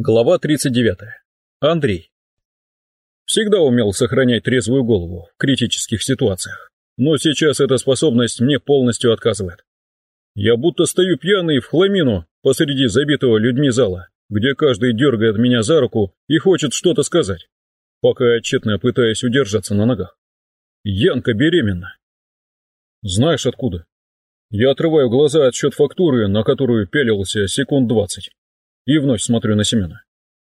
Глава 39. Андрей. Всегда умел сохранять трезвую голову в критических ситуациях, но сейчас эта способность мне полностью отказывает. Я будто стою пьяный в хламину посреди забитого людьми зала, где каждый дергает меня за руку и хочет что-то сказать, пока я тщетно пытаюсь удержаться на ногах. Янка беременна. Знаешь откуда? Я отрываю глаза от счет фактуры, на которую пялился секунд двадцать и вновь смотрю на Семена.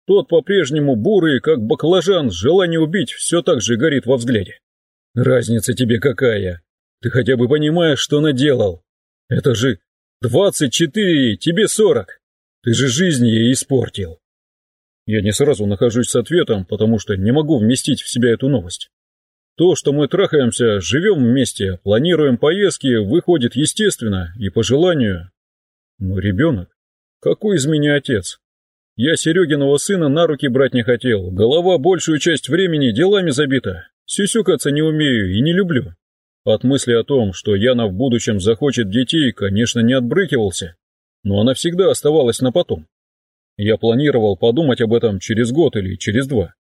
Тот по-прежнему бурый, как баклажан, желание убить все так же горит во взгляде. Разница тебе какая? Ты хотя бы понимаешь, что наделал? Это же двадцать четыре, тебе сорок. Ты же жизнь ей испортил. Я не сразу нахожусь с ответом, потому что не могу вместить в себя эту новость. То, что мы трахаемся, живем вместе, планируем поездки, выходит естественно и по желанию. Но ребенок... Какой из меня отец? Я Серегиного сына на руки брать не хотел, голова большую часть времени делами забита, сюсюкаться не умею и не люблю. От мысли о том, что Яна в будущем захочет детей, конечно, не отбрыкивался, но она всегда оставалась на потом. Я планировал подумать об этом через год или через два.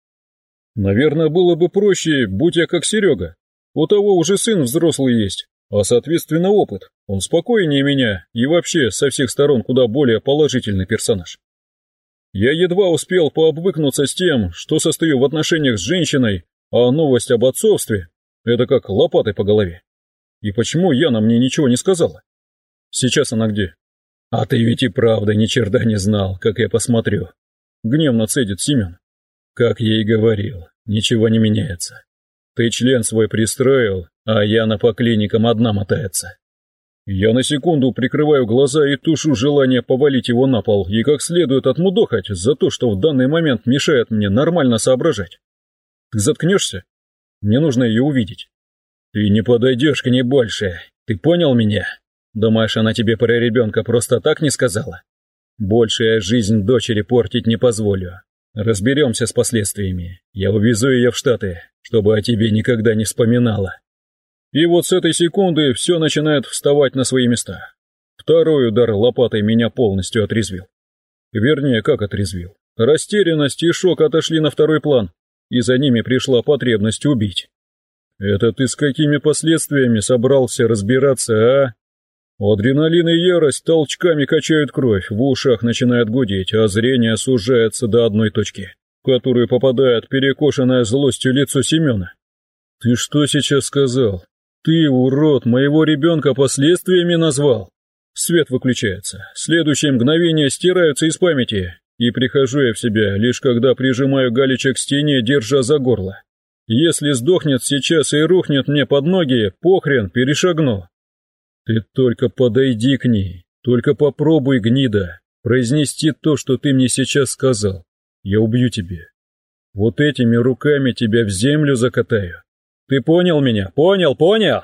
Наверное, было бы проще, будь я как Серега. У того уже сын взрослый есть, а соответственно опыт. Он спокойнее меня и вообще со всех сторон куда более положительный персонаж. Я едва успел пообвыкнуться с тем, что состою в отношениях с женщиной, а новость об отцовстве — это как лопатой по голове. И почему Яна мне ничего не сказала? Сейчас она где? А ты ведь и правда ни черта не знал, как я посмотрю. Гневно цедит Семен. Как я и говорил, ничего не меняется. Ты член свой пристроил, а Яна по клиникам одна мотается. Я на секунду прикрываю глаза и тушу желание повалить его на пол и как следует отмудохать за то, что в данный момент мешает мне нормально соображать. Ты заткнешься? Мне нужно ее увидеть. Ты не подойдешь к ней больше. Ты понял меня? Думаешь, она тебе про ребенка просто так не сказала? Больше я жизнь дочери портить не позволю. Разберемся с последствиями. Я увезу ее в Штаты, чтобы о тебе никогда не вспоминала. И вот с этой секунды все начинает вставать на свои места. Второй удар лопатой меня полностью отрезвил. Вернее, как отрезвил. Растерянность и шок отошли на второй план, и за ними пришла потребность убить. Это ты с какими последствиями собрался разбираться, а? Адреналин и ярость толчками качают кровь, в ушах начинает гудеть, а зрение сужается до одной точки, в которую попадает перекошенное злостью лицо Семена. «Ты что сейчас сказал? «Ты, урод, моего ребенка последствиями назвал!» Свет выключается, следующие мгновения стираются из памяти, и прихожу я в себя, лишь когда прижимаю Галича к стене, держа за горло. Если сдохнет сейчас и рухнет мне под ноги, похрен, перешагну. Ты только подойди к ней, только попробуй, гнида, произнести то, что ты мне сейчас сказал. Я убью тебя. Вот этими руками тебя в землю закатаю. Ты понял меня? Понял, понял?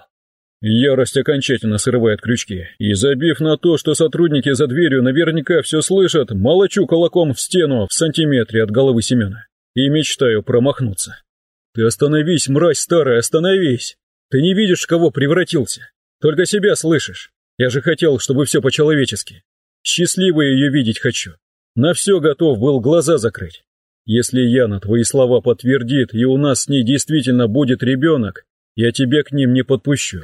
Ярость окончательно срывает крючки, и забив на то, что сотрудники за дверью наверняка все слышат, молочу кулаком в стену в сантиметре от головы Семена и мечтаю промахнуться. Ты остановись, мразь старая, остановись! Ты не видишь, кого превратился, только себя слышишь. Я же хотел, чтобы все по-человечески. Счастливой ее видеть хочу. На все готов был глаза закрыть. Если Яна твои слова подтвердит, и у нас с ней действительно будет ребенок, я тебя к ним не подпущу,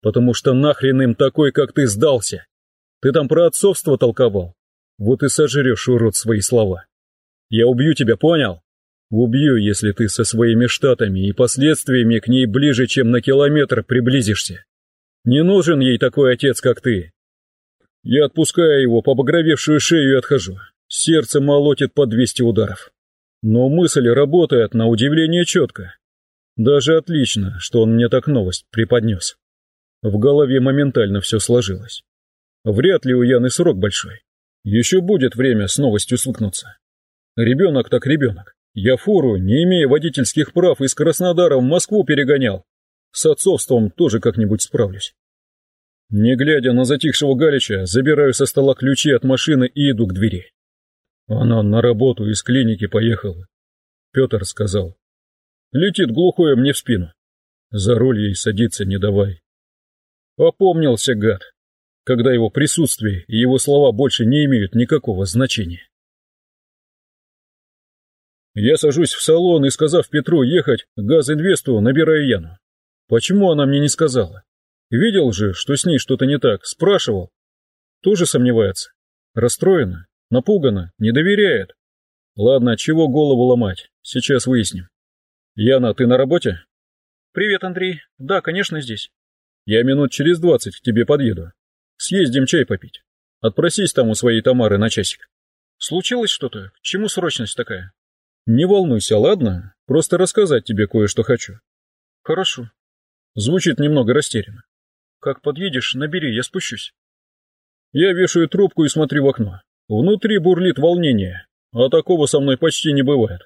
потому что нахрен им такой, как ты, сдался. Ты там про отцовство толковал. Вот и сожрешь, урод, свои слова. Я убью тебя, понял? Убью, если ты со своими штатами и последствиями к ней ближе, чем на километр приблизишься. Не нужен ей такой отец, как ты. Я отпускаю его по багровевшую шею и отхожу. Сердце молотит по 200 ударов. Но мысль работает на удивление четко. Даже отлично, что он мне так новость преподнес. В голове моментально все сложилось. Вряд ли у Яны срок большой. Еще будет время с новостью свыкнуться. Ребенок так ребенок. Я фуру, не имея водительских прав, из Краснодара в Москву перегонял. С отцовством тоже как-нибудь справлюсь. Не глядя на затихшего Галича, забираю со стола ключи от машины и иду к двери. Она на работу из клиники поехала. Петр сказал. Летит глухое мне в спину. За руль ей садиться не давай. Опомнился гад, когда его присутствие и его слова больше не имеют никакого значения. Я сажусь в салон и, сказав Петру ехать Газинвесту, набираю Яну. Почему она мне не сказала? Видел же, что с ней что-то не так, спрашивал. Тоже сомневается. Расстроена, напугана, не доверяет. Ладно, чего голову ломать, сейчас выясним. Яна, ты на работе? Привет, Андрей. Да, конечно, здесь. Я минут через двадцать к тебе подъеду. Съездим чай попить. Отпросись там у своей Тамары на часик. Случилось что-то? К чему срочность такая? Не волнуйся, ладно? Просто рассказать тебе кое-что хочу. Хорошо. Звучит немного растерянно. Как подъедешь, набери, я спущусь. Я вешаю трубку и смотрю в окно. Внутри бурлит волнение, а такого со мной почти не бывает.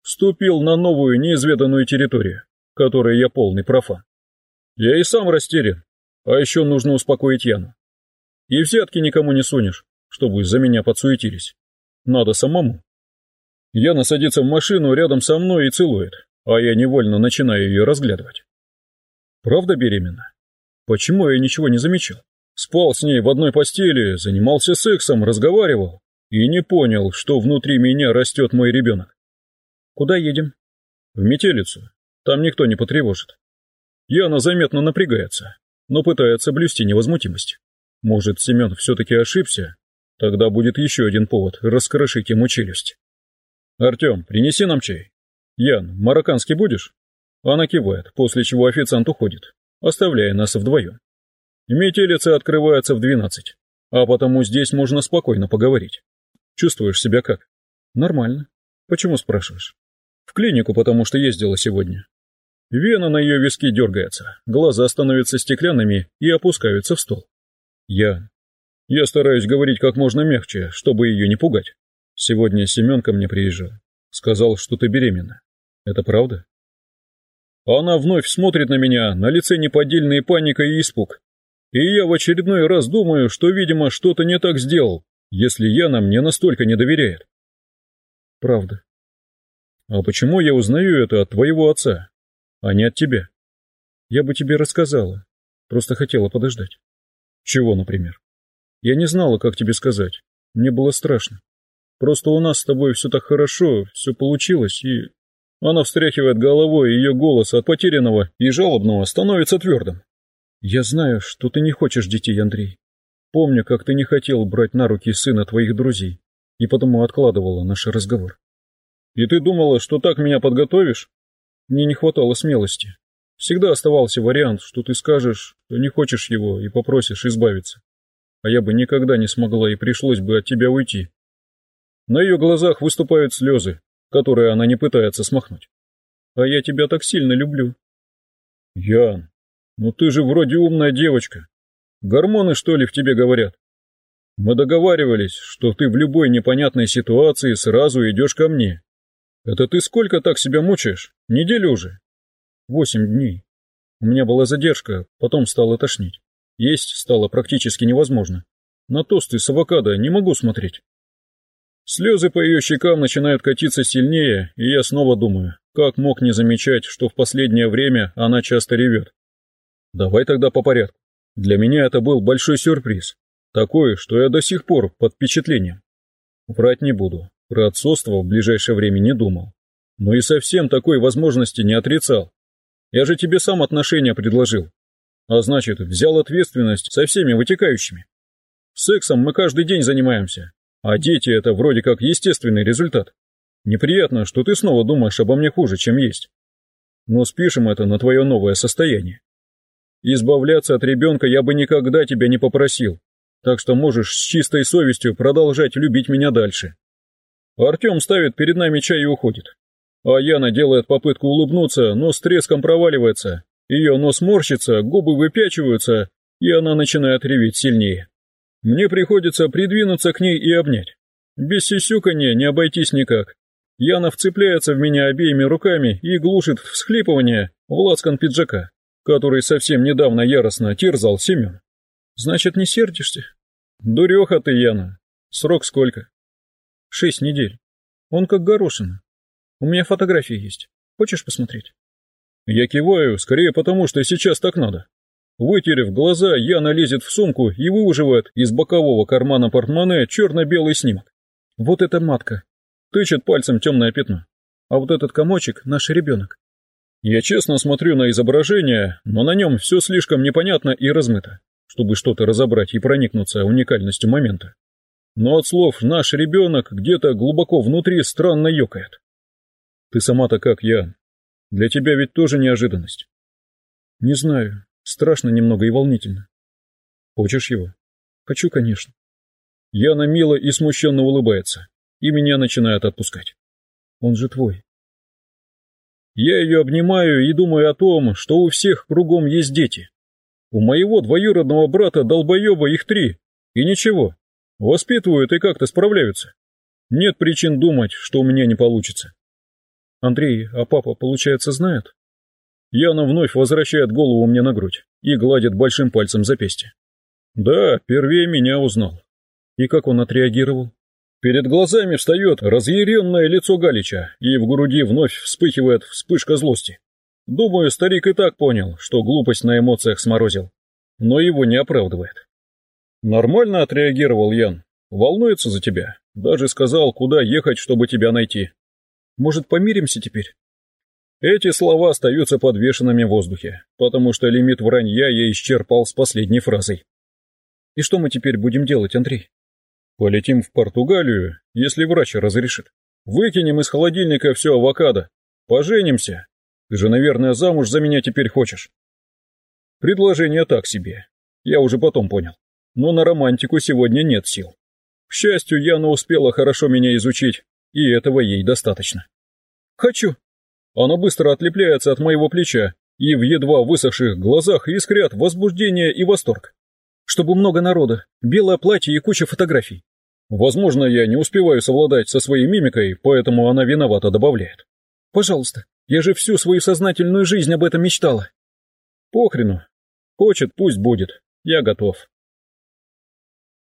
Вступил на новую неизведанную территорию, которой я полный профан. Я и сам растерян, а еще нужно успокоить Яну. И взятки никому не сунешь, чтобы за меня подсуетились. Надо самому. Яна садится в машину рядом со мной и целует, а я невольно начинаю ее разглядывать. Правда беременна? Почему я ничего не замечал? Спал с ней в одной постели, занимался сексом, разговаривал и не понял, что внутри меня растет мой ребенок. Куда едем? В метелицу. Там никто не потревожит. Яна заметно напрягается, но пытается блюсти невозмутимость. Может, Семен все-таки ошибся? Тогда будет еще один повод раскрошить ему челюсть. «Артем, принеси нам чай. Ян, марокканский будешь?» Она кивает, после чего официант уходит, оставляя нас вдвоем. Метелица открывается в двенадцать, а потому здесь можно спокойно поговорить. Чувствуешь себя как? Нормально. Почему спрашиваешь? В клинику, потому что ездила сегодня. Вена на ее виски дергается, глаза становятся стеклянными и опускаются в стол. Я... Я стараюсь говорить как можно мягче, чтобы ее не пугать. Сегодня Семен ко мне приезжал. Сказал, что ты беременна. Это правда? Она вновь смотрит на меня, на лице неподдельная паника и испуг. И я в очередной раз думаю, что, видимо, что-то не так сделал, если Яна мне настолько не доверяет. Правда. А почему я узнаю это от твоего отца, а не от тебя? Я бы тебе рассказала, просто хотела подождать. Чего, например? Я не знала, как тебе сказать. Мне было страшно. Просто у нас с тобой все так хорошо, все получилось, и... Она встряхивает головой, и ее голос от потерянного и жалобного становится твердым. Я знаю, что ты не хочешь детей, Андрей. Помню, как ты не хотел брать на руки сына твоих друзей, и потому откладывала наш разговор. И ты думала, что так меня подготовишь? Мне не хватало смелости. Всегда оставался вариант, что ты скажешь, что не хочешь его и попросишь избавиться. А я бы никогда не смогла и пришлось бы от тебя уйти. На ее глазах выступают слезы, которые она не пытается смахнуть. А я тебя так сильно люблю. Ян, ну ты же вроде умная девочка. Гормоны, что ли, в тебе говорят? Мы договаривались, что ты в любой непонятной ситуации сразу идешь ко мне. Это ты сколько так себя мучаешь? Неделю уже? Восемь дней. У меня была задержка, потом стало тошнить. Есть стало практически невозможно. На тосты с авокадо не могу смотреть. Слезы по ее щекам начинают катиться сильнее, и я снова думаю, как мог не замечать, что в последнее время она часто ревет. Давай тогда по порядку. Для меня это был большой сюрприз. Такой, что я до сих пор под впечатлением. Врать не буду. Про отцовство в ближайшее время не думал. Но и совсем такой возможности не отрицал. Я же тебе сам отношения предложил. А значит, взял ответственность со всеми вытекающими. Сексом мы каждый день занимаемся. А дети — это вроде как естественный результат. Неприятно, что ты снова думаешь обо мне хуже, чем есть. Но спишем это на твое новое состояние. Избавляться от ребенка я бы никогда тебя не попросил, так что можешь с чистой совестью продолжать любить меня дальше. Артем ставит перед нами чай и уходит. А Яна делает попытку улыбнуться, но с треском проваливается. Ее нос морщится, губы выпячиваются, и она начинает реветь сильнее. Мне приходится придвинуться к ней и обнять. Без сисюканья не обойтись никак. Яна вцепляется в меня обеими руками и глушит всхлипывание в лацкан пиджака который совсем недавно яростно терзал Семен. Значит, не сердишься? Дуреха ты, Яна. Срок сколько? Шесть недель. Он как горошина. У меня фотографии есть. Хочешь посмотреть? Я киваю, скорее потому, что сейчас так надо. Вытерев глаза, Яна лезет в сумку и выуживает из бокового кармана портмоне черно-белый снимок. Вот это матка. Тычет пальцем темное пятно. а вот этот комочек — наш ребенок. Я честно смотрю на изображение, но на нем все слишком непонятно и размыто, чтобы что-то разобрать и проникнуться уникальностью момента. Но от слов «наш ребенок» где-то глубоко внутри странно ёкает. Ты сама-то как, Ян? Для тебя ведь тоже неожиданность. Не знаю, страшно немного и волнительно. Хочешь его? Хочу, конечно. Яна мило и смущенно улыбается, и меня начинает отпускать. Он же твой. Я ее обнимаю и думаю о том, что у всех кругом есть дети. У моего двоюродного брата долбоеба их три, и ничего, воспитывают и как-то справляются. Нет причин думать, что у меня не получится. Андрей, а папа, получается, знает? Яна вновь возвращает голову мне на грудь и гладит большим пальцем запястье. Да, первее меня узнал. И как он отреагировал? Перед глазами встает разъяренное лицо Галича, и в груди вновь вспыхивает вспышка злости. Думаю, старик и так понял, что глупость на эмоциях сморозил, но его не оправдывает. Нормально отреагировал Ян, волнуется за тебя, даже сказал, куда ехать, чтобы тебя найти. Может, помиримся теперь? Эти слова остаются подвешенными в воздухе, потому что лимит вранья я исчерпал с последней фразой. И что мы теперь будем делать, Андрей? Полетим в Португалию, если врач разрешит. Выкинем из холодильника все авокадо. Поженимся. Ты же, наверное, замуж за меня теперь хочешь. Предложение так себе. Я уже потом понял. Но на романтику сегодня нет сил. К счастью, Яна успела хорошо меня изучить, и этого ей достаточно. Хочу. Она быстро отлепляется от моего плеча, и в едва высохших глазах искрят возбуждение и восторг. Чтобы много народа, белое платье и куча фотографий. Возможно, я не успеваю совладать со своей мимикой, поэтому она виновато добавляет. Пожалуйста, я же всю свою сознательную жизнь об этом мечтала. Похрену. Хочет, пусть будет. Я готов.